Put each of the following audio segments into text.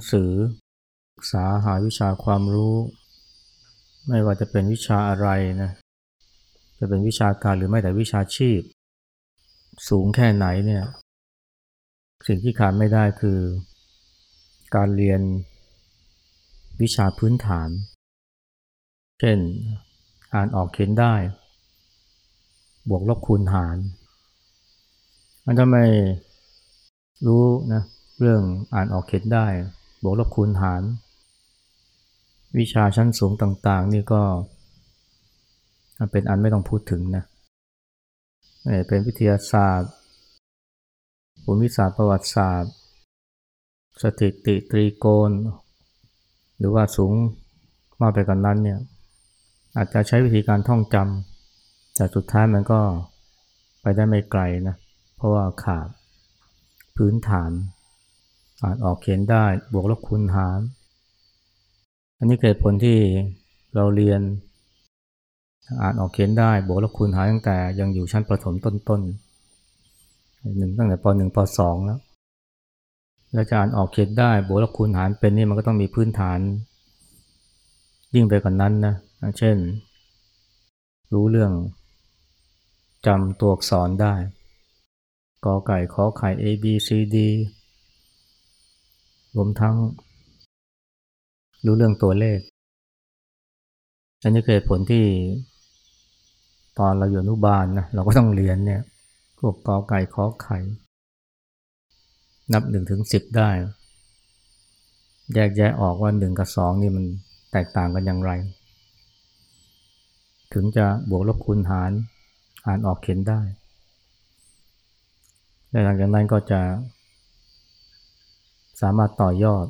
งสือ ศึกษาหาวิชาความรู้ ไม่ว่าจะเป็นวิชาอะไรนะจะเป็นวิชาการหรือไม่แต่วิชาชีพ สูงแค่ไหนเนี่ยสิ่งที่ขาดไม่ได้คือ การเรียนวิชาพื้นฐาน เช่นอ่านออกเขียนได้ บวกลบคูณหารมันถ้าไม่รู้นะเรื่องอ่านออกเขียนได้ บวกลบคูณหาร วิชาชั้นสูงต่างๆ นี่ก็เป็นอันไม่ต้องพูดถึงนะเป็นวิทยาศาสตร์ภูมิศาสตร์ประวัติศาสตร์ สถิติตรีโกณ หรือว่าสูงมากไปกว่านนั้นเนี่ยอาจจะใช้วิธีการท่องจำแต่สุดท้ายมันก็ไปได้ไม่ไกลนะเพราะว่าขาดพื้นฐาน อ่านออกเขียนได้บวกลบคูณหาร อันนี้เกิดผลที่เราเรียน อ่านออกเขียนได้บวกลบคูณหารตั้งแต่ยังอยู่ชั้นประถมต้นๆหนึ่งตั้งแต่ปหนึ่งปสองแล้วแล้วจะอ่านออกเขียนได้บวกลบคูณหารเป็นนี่มันก็ต้องมีพื้นฐาน ยิ่งไปกว่านนั้นนะเช่น รู้เรื่องจำตัวอักษรได้กอไก่ขอไข่ A B C D รวมทั้ง รู้เรื่องตัวเลข อันนี้เคือผลที่ ตอนเราอยู่อนุบาลนะเราก็ต้องเรียนเนี่ยพวกกอไก่ขอไข่ นับหนึ่งถึงสิบได้ แยกแยะออกว่าหนึ่งกับสองนี่มันแตกต่างกันอย่างไร ถึงจะบวกลบคูณหารอ่านออกเขียนได้และหลังจากนั้นก็จะ สามารถต่อยอด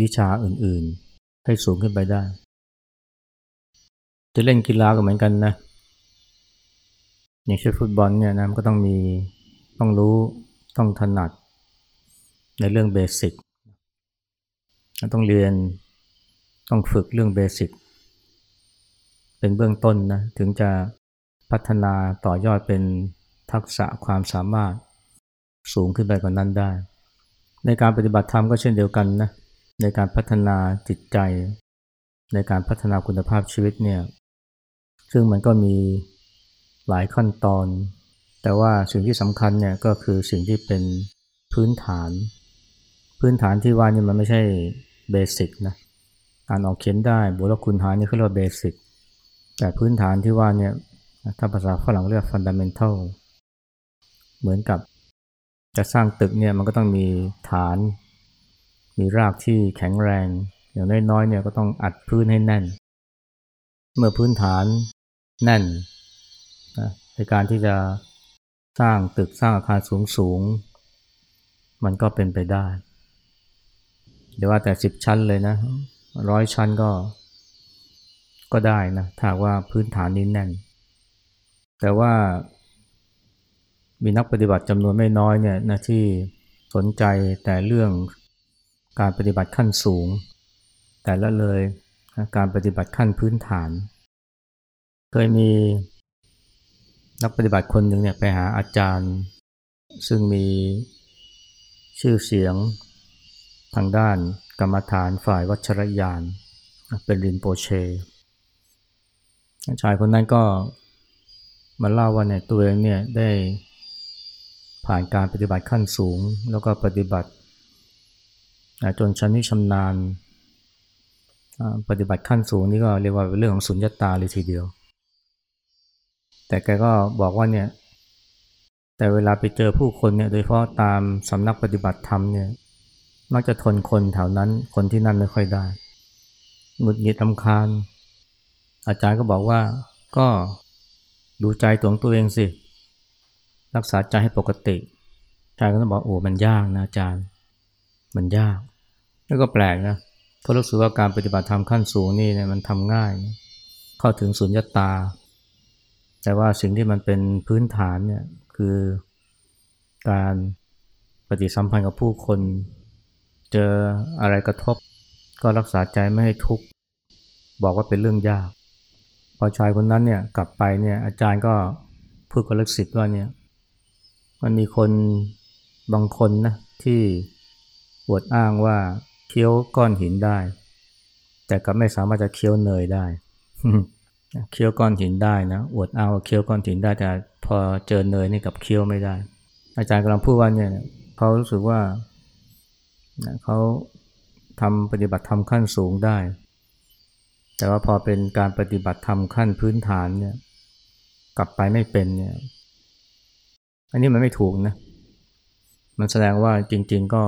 วิชาอื่นๆ ให้สูงขึ้นไปได้ จะเล่นกีฬาก็เหมือนกันนะ อย่างเช่นฟุตบอลเนี่ยนะมันก็ต้องมีต้องรู้ต้องถนัด ในเรื่องเบสิกต้องเรียนต้องฝึกเรื่องเบสิกเป็นเบื้องต้นนะถึงจะพัฒนาต่อยอดเป็นทักษะความสามารถ สูงขึ้นไปกว่านั้นได้ ในการปฏิบัติธรรมก็เช่นเดียวกันนะในการพัฒนาจิตใจ ในการพัฒนาคุณภาพชีวิตเนี่ยซึ่งมันก็มีหลายขั้นตอน แต่ว่าสิ่งที่สำคัญเนี่ยก็คือสิ่งที่เป็นพื้นฐาน พื้นฐานที่ว่านี่มันไม่ใช่เบสิกนะอ่านออกเขียนได้บวกลบคูณหารนี่เขาเรียกว่าเบสิกแต่พื้นฐานที่ว่าเนี่ยถ้าภาษาฝรั่งเรียกฟันดัมเมนทัลเหมือนกับ จะสร้างตึกเนี่ยมันก็ต้องมีฐาน มีรากที่แข็งแรง อย่างน้อยๆเนี่ยก็ต้องอัดพื้นให้แน่น เมื่อพื้นฐานแน่นนะในการที่จะสร้างตึกสร้างอาคารสูงๆ มันก็เป็นไปได้เดี๋ยวว่าแต่สิบชั้นเลยนะร้อยชั้นก็ ก็ได้นะถ้าว่าพื้นฐานนี้แน่น แต่ว่า มีนักปฏิบัติจำนวนไม่น้อยเนี่ยนะที่สนใจแต่เรื่องการปฏิบัติขั้นสูง แต่ละเลยนะการปฏิบัติขั้นพื้นฐาน เคยมีนักปฏิบัติคนหนึ่งเนี่ยไปหาอาจารย์ ซึ่งมีชื่อเสียงทางด้านกรรมฐานฝ่ายวัชรยาน เป็นรินโปเชชายคนนั้นก็มาเล่าว่าเนี่ยตัวเองเนี่ยได้ ผ่านการปฏิบัติขั้นสูง แล้วก็ปฏิบัติจนชั้นนี้ชำนาญปฏิบัติขั้นสูงนี่ก็เรียกว่าเป็นเรื่องของสุญญตาเลยทีเดียว แต่แกก็บอกว่าเนี่ย แต่เวลาไปเจอผู้คนเนี่ย โดยเฉพาะตามสำนักปฏิบัติธรรมเนี่ย มักจะทนคนแถวนั้น คนที่นั่นไม่ค่อยได้หงุดหงิดลำคาญ อาจารย์ก็บอกว่าก็ดูใจตัวงตัวเองสิ รักษาใจให้ปกติชายก็ต้องบอกโอ้มันยากนะอาจารย์ มันยากแล้วก็แปลกนะเพราะรู้สึกว่าการปฏิบัติธรรมขั้นสูงนี่เนี่ยมันทำง่ายเข้าถึงสุญญตา แต่ว่าสิ่งที่มันเป็นพื้นฐานเนี่ยคือการปฏิสัมพันธ์กับผู้คน เจออะไรกระทบ ก็รักษาใจไม่ให้ทุกข์บอกว่าเป็นเรื่องยาก พอชายคนนั้นเนี่ยกลับไปเนี่ยอาจารย์ก็พูดกับลูกศิษย์ว่าเนี่ย มันมีคนบางคนนะที่อวดอ้างว่าเคี้ยวก้อนหินได้ แต่ก็ไม่สามารถจะเคี้ยวเนยได้เคี้ยวก้อนหินได้นะอวดอ้างว่าเคี้ยวก้อนหินได้แต่พอเจอเนยนี่กับเคี้ยวไม่ได้ อาจารย์กำลังพูดว่าเนี่ยเขารู้สึกว่าเขาทำปฏิบัติธรรมขั้นสูงได้ แต่ว่าพอเป็นการปฏิบัติธรรมขั้นพื้นฐานเนี่ยกลับไปไม่เป็นเนี่ย อันนี้มันไม่ถูกนะ มันแสดงว่าจริง ๆ ก็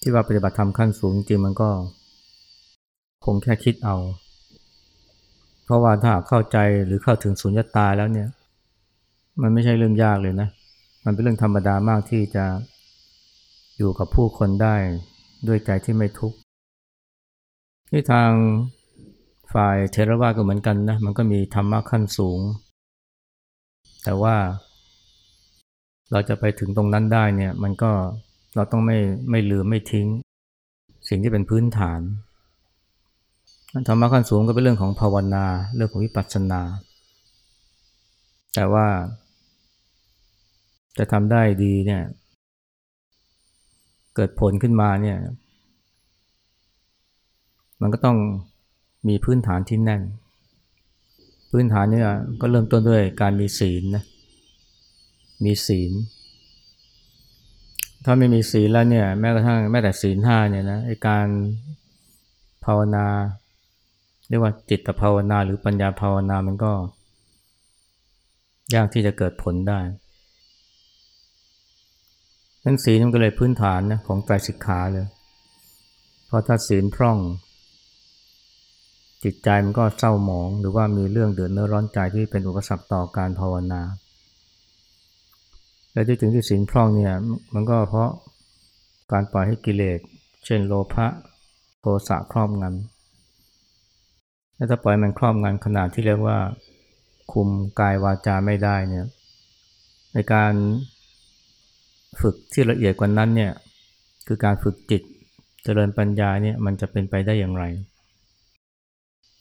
ที่ว่าปฏิบัติธรรมขั้นสูงจริงมันก็ คงแค่คิดเอา เพราะว่าถ้าเข้าใจหรือเข้าถึงสุญญตาแล้วเนี่ย มันไม่ใช่เรื่องยากเลยนะ มันเป็นเรื่องธรรมดามากที่จะอยู่กับผู้คนได้ด้วยใจที่ไม่ทุกข์ที่ทางฝ่ายเทรวาก็เหมือนกันนะ มันก็มีธรรมะขั้นสูง แต่ว่า เราจะไปถึงตรงนั้นได้เนี่ยมันก็เราต้องไม่ไม่ลืมไม่ทิ้ง สิ่งที่เป็นพื้นฐานธรรมะขั้นสูงก็เป็นเรื่องของภาวนา เรื่องของวิปัสสนา แต่ว่า จะทำได้ดีเนี่ยเกิดผลขึ้นมาเนี่ยมันก็ต้องมีพื้นฐานที่แน่น พื้นฐานเนี่ยก็เริ่มต้นด้วยการมีศีลนะ มีศีล ถ้าไม่มีศีลแล้วเนี่ยแม้กระทั่งแม้แต่ศีลห้าเนี่ยนะไอการภาวนา เรียกว่าจิตภาวนาหรือปัญญาภาวนามันก็ ยากที่จะเกิดผลได้นั้นศีลมันก็เลยพื้นฐานนะของไตรสิกขาเลย เพราะถ้าศีลพร่อง จิตใจมันก็เศร้าหมอง หรือว่ามีเรื่องเดือดเนื้อร้อนใจที่เป็นอุปสรรคต่อการภาวนา และที่ถึงที่ศีลพร่องเนี่ยมันก็เพราะการปล่อยให้กิเลสเช่นโลภะโทสะครอบงำและถ้าปล่อยมันครอบงำขนาดที่เรียกว่า คุมกายวาจาไม่ได้เนี่ยในการฝึกที่ละเอียดกว่านั้นเนี่ยคือการฝึกจิตเจริญปัญญาเนี่ยมันจะเป็นไปได้อย่างไร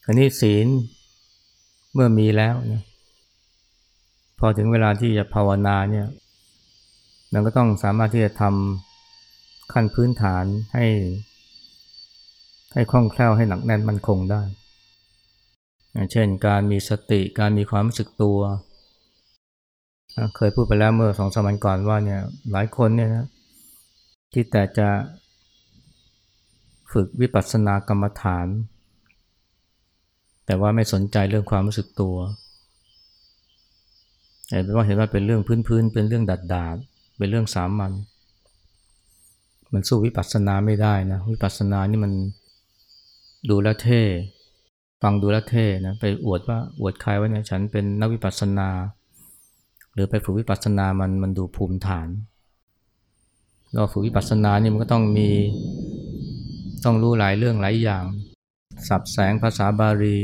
คราวนี้ศีลเมื่อมีแล้วพอถึงเวลาที่จะภาวนาเนี่ย มันก็ต้องสามารถที่จะทำขั้นพื้นฐานให้ ให้คล่องแคล่วให้หนักแน่นมั่นคงได้อย่างเช่นการมีสติการมีความรู้สึกตัว เคยพูดไปแล้วเมื่อสองสมัยก่อนว่าเนี่ยหลายคนเนี่ยนะที่แต่จะฝึกวิปัสสนากรรมฐาน แต่ว่าไม่สนใจเรื่องความรู้สึกตัวเห็นว่าเห็นว่าเป็นเรื่องพื้นๆเป็นเรื่องดัดดาด เป็นเรื่องสามัญมันสู้วิปัสสนาไม่ได้นะ วิปัสสนานี่มันดูแลเท่ ฟังดูแลเท่นะไปอวดว่าอวดใครว่าเนี่ยฉันเป็นนักวิปัสสนา หรือไปฝึกวิปัสสนามันมันดูภูมิฐาน เราฝึกวิปัสสนานี่มันก็ต้องมีต้องรู้หลายเรื่องหลายอย่างสับแสงภาษาบาลี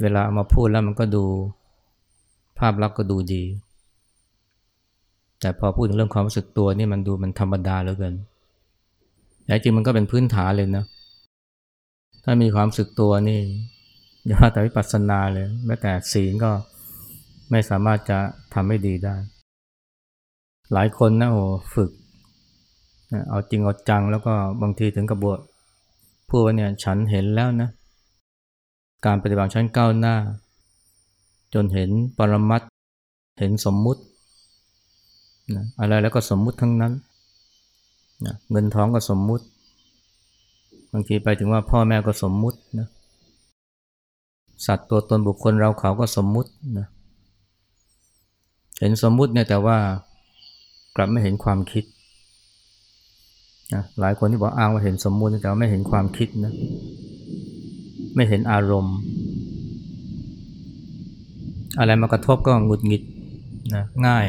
เวลามาพูดแล้วมันก็ดู ภาพลักษณ์ก็ดูดี แต่พอพูดถึงเรื่องความรู้สึกตัวนี่มันดูมันธรรมดาเหลือเกินแต่จริงมันก็เป็นพื้นฐานเลยนะ ถ้ามีความรู้สึกตัวนี่อย่าว่าแต่วิปัสสนาเลย แม้แต่ศีลก็ไม่สามารถจะทำให้ดีได้ หลายคนนะโอ้ฝึก เอาจริงเอาจังแล้วก็บางทีถึงกับบวชพูดว่าเนี่ยฉันเห็นแล้วนะ การปฏิบัติชั้นก้าวหน้า จนเห็นปรมัตเห็นสมมุติ นะอะไรแล้วก็สมมุติทั้งนั้นนะเงินทองก็สมมุติ บางทีไปถึงว่าพ่อแม่ก็สมมุตินะสัตว์ตัวตนบุคคลเราเขาก็สมมุตินะเห็นสมมุติเนี่ยแต่ว่ากลับไม่เห็นความคิดนะหลายคนที่บอกอ้างว่าเห็นสมมุติแต่ว่าไม่เห็นความคิดนะไม่เห็นอารมณ์ อะไรมากระทบก็หงุดหงิดนะง่าย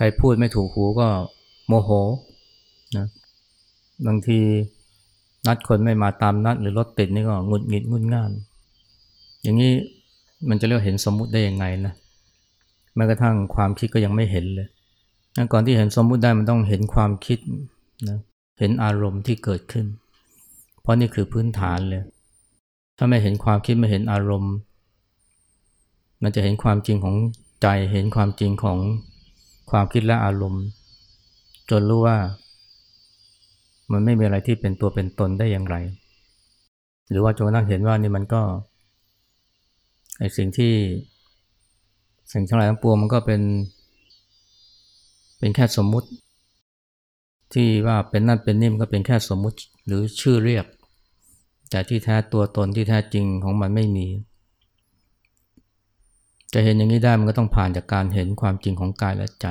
ครพูดไม่ถูกหูก็โมโหนะบางทีนัดคนไม่มาตามนัด หรือรถติดนี่ก็งุดหงิดงุนง่าน อย่างนี้มันจะเรียกเห็นสมมุติได้ยังไงนะแม้กระทั่งความคิดก็ยังไม่เห็นเลยก่อนที่เห็นสมมุติได้มันต้องเห็นความคิดนะเห็นอารมณ์ที่เกิดขึ้น เพราะนี่คือพื้นฐานเลย ถ้าไม่เห็นความคิดไม่เห็นอารมณ์ มันจะเห็นความจริงของใจเห็นความจริงของ ความคิดและอารมณ์ จนรู้ว่า มันไม่มีอะไรที่เป็นตัวเป็นตนได้อย่างไร หรือว่าจนกระทั่งเห็นว่านี่มันก็ไอสิ่งที่สิ่งทั้งหลายทั้งปวงมันก็เป็น เป็นแค่สมมุติ ที่ว่าเป็นนั่นเป็นนี่มันก็เป็นแค่สมมุติหรือชื่อเรียก แต่ที่แท้ตัวตนที่แท้จริงของมันไม่มี จะเห็นอย่างนี้ได้มันก็ต้องผ่านจากการเห็นความจริงของกายและใจ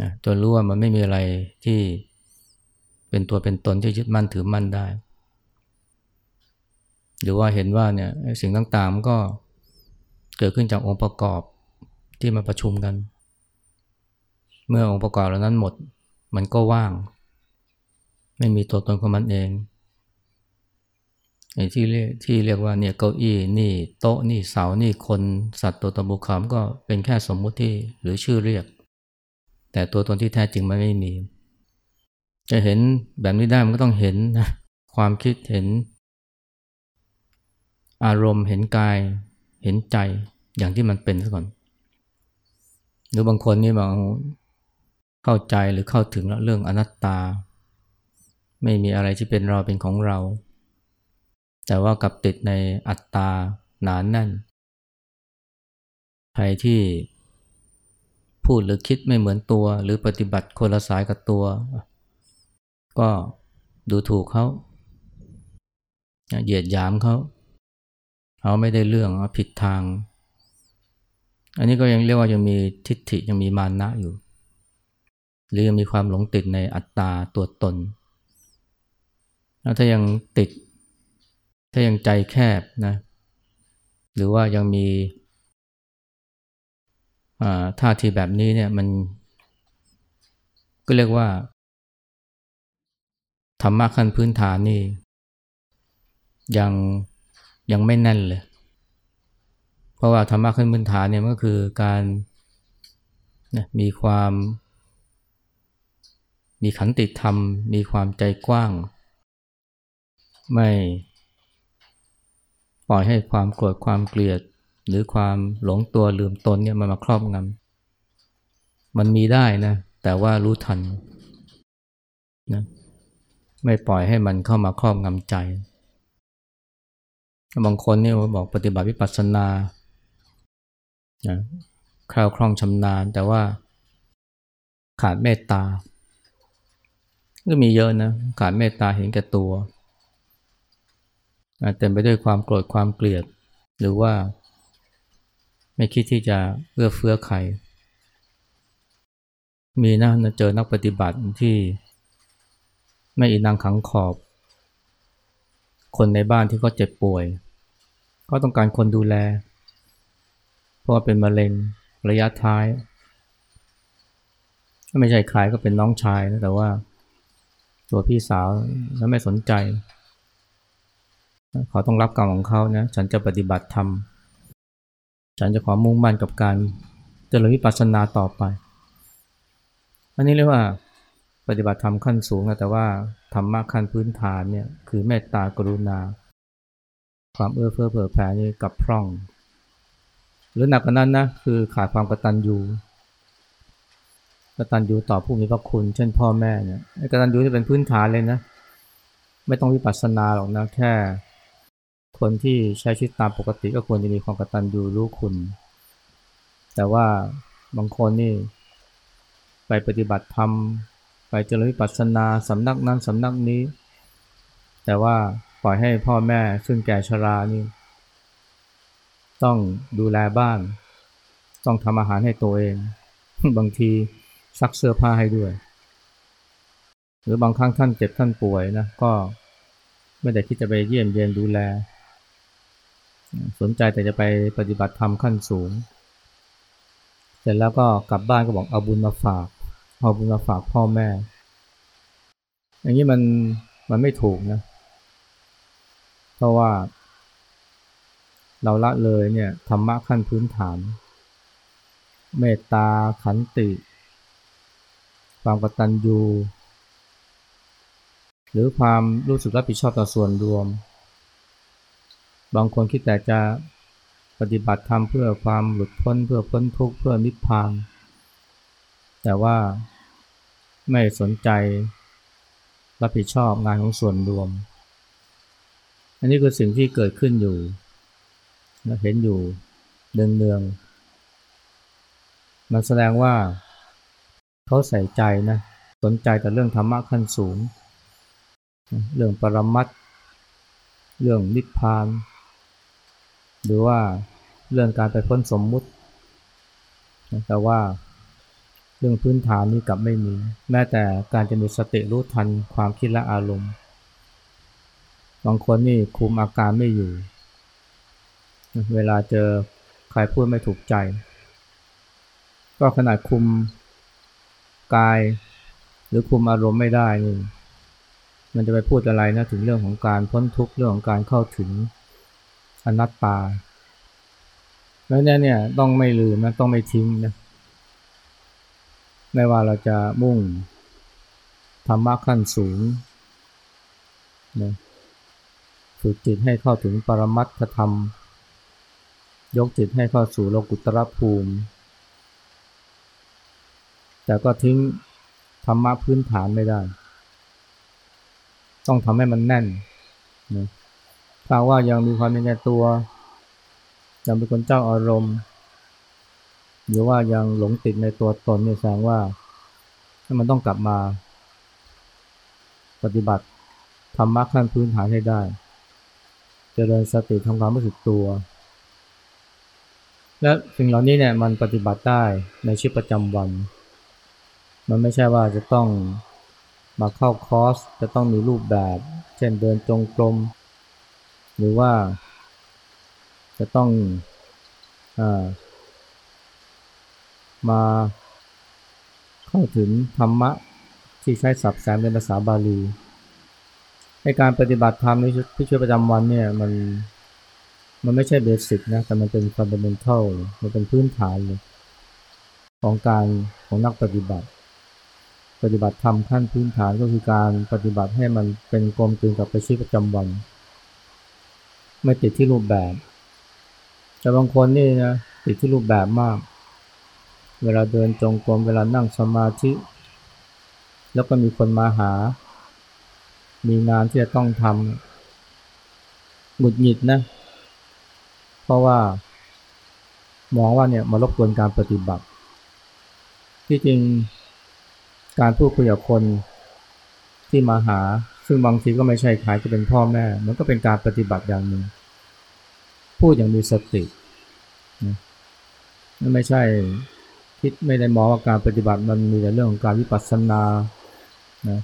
นะจนรู้ว่ามันไม่มีอะไรที่เป็นตัวเป็นตนที่ยึดมั่นถือมั่นได้ หรือว่าเห็นว่าเนี่ยสิ่งต่างๆมันก็เกิดขึ้นจากองค์ประกอบที่มาประชุมกัน เมื่อองค์ประกอบเหล่านั้นหมด มันก็ว่าง ไม่มีตัวตนของมันเอง ไอ้ที่เรียกที่เรียกว่าเนี่ยเก้าอี้นี่โต๊ะนี่เสานี่คนสัตว์ตัวตนบุคคลก็เป็นแค่สมมุติที่หรือชื่อเรียก แต่ตัวตนที่แท้จริงมันไม่มี จะเห็นแบบนี้ได้มันก็ต้องเห็นนะความคิดเห็น อารมณ์เห็นกาย เห็นใจอย่างที่มันเป็นซะก่อนหรือบางคนนี่บางเข้าใจหรือเข้าถึงเรื่องอนัตตา ไม่มีอะไรที่เป็นเราเป็นของเรา แต่ว่ากับติดในอัตตาหนานแน่น ใครที่พูดหรือคิดไม่เหมือนตัว หรือปฏิบัติคนละสายกับตัว ก็ดูถูกเขาเหยียดหยามเขาเขาไม่ได้เรื่องเอาผิดทาง อันนี้ก็ยังเรียกว่ายังมีทิฏฐิยังมีมานะอยู่ หรือยังมีความหลงติดในอัตตาตัวตนแล้วถ้ายังติด ถ้ายังใจแคบนะหรือว่ายังมีท่าทีแบบนี้เนี่ยมันก็เรียกว่าธรรมะขั้นพื้นฐานนี่ยังยังไม่แน่นเลย เพราะว่าธรรมะขั้นพื้นฐานเนี่ยก็คือการนะมีความ มีขันติธรรม มีความใจกว้าง ไม่ ปล่อยให้ความโกรธความเกลียด หรือความหลงตัวลืมตนเนี่ยมันมาครอบงำมันมีได้นะ แต่ว่ารู้ทันนะไม่ปล่อยให้มันเข้ามาครอบงำใจ บางคนนี่บอกปฏิบัติวิปัสสนาคราวคล่องชำนาญ แต่ว่าขาดเมตตา ก็มีเยอะนะ ขาดเมตตาเห็นแก่ตัว เต็มไปด้วยความโกรธความเกลียด หรือว่าไม่คิดที่จะเอื้อเฟื้อใคร มีนะเจอนักปฏิบัติที่ไม่อินังขังขอบ คนในบ้านที่เขาเจ็บป่วยเขาต้องการคนดูแล เพราะเป็นมะเร็งระยะท้าย ไม่ใช่ใครก็เป็นน้องชายนะแต่ว่า ตัวพี่สาวแล้วไม่สนใจ เขาต้องรับกรรมของเขานะฉันจะปฏิบัติธรรมฉันจะขอมุ่งมั่นกับการเจริญวิปัสสนาต่อไป อันนี้เรียกว่าปฏิบัติธรรมขั้นสูงนะแต่ว่าธรรมะขั้นพื้นฐานเนี่ยคือเมตตากรุณา ความเอื้อเฟื้อเผื่อแผ่นี่กับพร่อง หรือหนักกว่านั้นนะคือขาดความกตัญญูกตัญญูต่อผู้มีพระคุณ เช่นพ่อแม่เนี่ยกตัญญูที่เป็นพื้นฐานเลยนะ ไม่ต้องวิปัสสนาหรอกนะแค่ คนที่ใช้ชีวิตตามปกติก็ควรจะมีความกตัญญูรู้คุณ แต่ว่าบางคนนี่ ไปปฏิบัติธรรม ไปเจริญวิปัสสนาสำนักนั้นสำนักนี้ แต่ว่าปล่อยให้พ่อแม่ซึ่งแก่ชรานี่ ต้องดูแลบ้าน ต้องทำอาหารให้ตัวเอง บางทีซักเสื้อผ้าให้ด้วย หรือบางครั้งท่านเจ็บท่านป่วยนะก็ไม่ได้คิดจะไปเยี่ยมเยียนดูแล สนใจแต่จะไปปฏิบัติธรรมขั้นสูง เสร็จแล้วก็กลับบ้านก็บอกเอาบุญมาฝากเอาบุญมาฝากพ่อแม่ อย่างนี้มันมันไม่ถูกนะ เพราะว่า เราละเลยเนี่ยธรรมะขั้นพื้นฐาน เมตตาขันติ ความกตัญญูหรือความรู้สึกรับผิดชอบต่อส่วนรวม บางคนคิดแต่จะปฏิบัติธรรมเพื่อความหลุดพ้นเพื่อพ้นทุกข์เพื่อนิพพาน แต่ว่าไม่สนใจรับผิดชอบงานของส่วนรวม อันนี้คือสิ่งที่เกิดขึ้นอยู่นะเห็นอยู่เนืองๆมันแสดงว่าเขาใส่ใจนะสนใจแต่เรื่องธรรมะขั้นสูง เรื่องปรมัตเรื่องนิพพาน หรือว่าเรื่องการไปพ้นสมมุติ แต่ว่าเรื่องพื้นฐานนี้กลับไม่มี แม้แต่การจะมีสติรู้ทันความคิดและอารมณ์ บางคนนี่คุมอาการไม่อยู่ เวลาเจอใครพูดไม่ถูกใจ ก็ขนาดคุมกายหรือคุมอารมณ์ไม่ได้นี่ มันจะไปพูดอะไรนะถึงเรื่องของการพ้นทุกข์เรื่องของการเข้าถึง อนัตตา แล้วเนี่ยเนี่ยต้องไม่ลืมนะต้องไม่ทิ้งนะไม่ว่าเราจะมุ่งธรรมะขั้นสูงนะฝึกจิตให้เข้าถึงปรมัตถธรรม ยกจิตให้เข้าสู่โลกุตรภูมิ แต่ก็ทิ้งธรรมะพื้นฐานไม่ได้ ต้องทำให้มันแน่นนะ ถ้าว่ายังมีความเป็นตัวยังเป็นคนเจ้าอารมณ์ หรือว่ายังหลงติดในตัวตนเนี่ยแสดงว่ามันต้องกลับมา ปฏิบัติธรรมะขั้นพื้นฐานให้ได้จเจริญสติทำความรู้สึกตัว และสิ่งเหล่านี้เนี่ยมันปฏิบัติได้ในชีวิตประจำวัน มันไม่ใช่ว่าจะต้องมาเข้าคอร์สจะต้องมีรูปแบบ เช่นเดินจงกรม หรือว่าจะต้องอมาเข้าถึงธรรมะที่ใช้สับแสงเป็นภาษาบาลีในการปฏิบัติธรรมในชีวิตประจำวันเนี่ยมันมันไม่ใช่เบสิกนะแต่มันเป็นฟันเดเมนทัลมันเป็นพื้นฐานเลยของการของนักปฏิบัติ ปฏิบัติธรรมขั้นพื้นฐานก็คือการปฏิบัติให้มันเป็นกลมกลืนกับชีวิตประจำวัน ไม่ติดที่รูปแบบ แต่บางคนนี่นะติดที่รูปแบบมาก เวลาเดินจงกรมเวลานั่งสมาธิ แล้วก็มีคนมาหา มีงานที่จะต้องทำหงุดหงิดนะ เพราะว่ามองว่าเนี่ยมารบกวนการปฏิบัติ ที่จริงการพูดคุยกับคนที่มาหา ซึ่งบางทีก็ไม่ใช่ใครก็เป็นพ่อแม่ มันก็เป็นการปฏิบัติอย่างหนึ่ง พูดอย่างมีสตินะไม่ใช่คิดไม่ได้มองว่าการปฏิบัติมันมีแต่เรื่องของการวิปัสสนานะ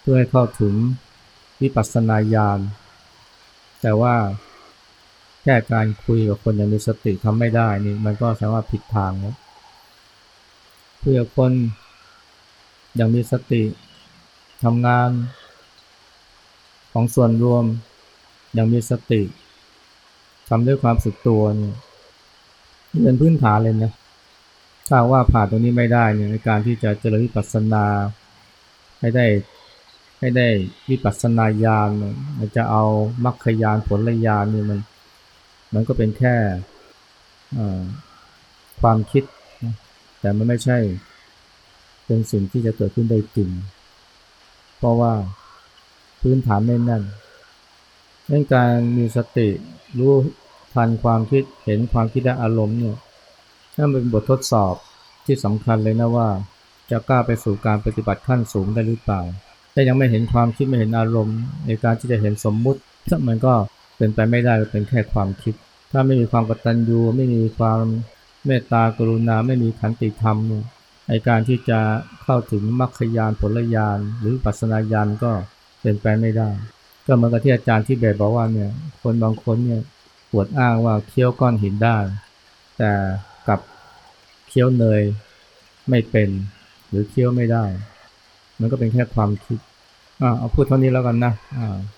เพื่อให้เข้าถึงวิปัสสนาญาณ แต่ว่าแค่การคุยกับคนอย่างมีสติทำไม่ได้นี่มันก็แสดงว่าผิดทางแล้วเพื่อคนอย่างมีสติทำงาน ของส่วนรวมอย่างมีสติทำด้วยความสึกตัวนี่เป็นพื้นฐานเลยนะถ้าว่าผ่านตรงนี้ไม่ได้เนี่ยในการที่จะเจริญวิปัสสนาให้ได้ให้ได้วิปัสสนาญาณมันจะเอามรรคญาณผลญาณนี่มันมันก็เป็นแค่ความคิด แต่มันไม่ใช่เป็นสิ่งที่จะเกิดขึ้นได้จริง เพราะว่า พื้นฐานไม่แน่นเรื่องการมีสติรู้ทันความคิดเห็นความคิดและอารมณ์เนี่ยนั่นเป็นบททดสอบที่สำคัญเลยนะว่า จะกล้าไปสู่การปฏิบัติขั้นสูงได้หรือเปล่า ถ้ายังไม่เห็นความคิดไม่เห็นอารมณ์ ในการที่จะเห็นสมมุติถ้ามันก็เป็นไปไม่ได้เป็นแค่ความคิด ถ้าไม่มีความกตัญญูไม่มีความเมตตากรุณาไม่มีขันติธรรมในการที่จะเข้าถึงมรรคยานผลยานหรือปัสนาญาณก็ เป็นไปไม่ได้ ก็เหมือนกับที่อาจารย์ที่เบสบอกว่าเนี่ย คนบางคนเนี่ยปวดอ้างว่าเคี้ยวก้อนหินได้ แต่กับเคี้ยวเนยไม่เป็น หรือเคี้ยวไม่ได้ มันก็เป็นแค่ความคิดอ่าเอาพูดเท่านี้แล้วกันนะอ่า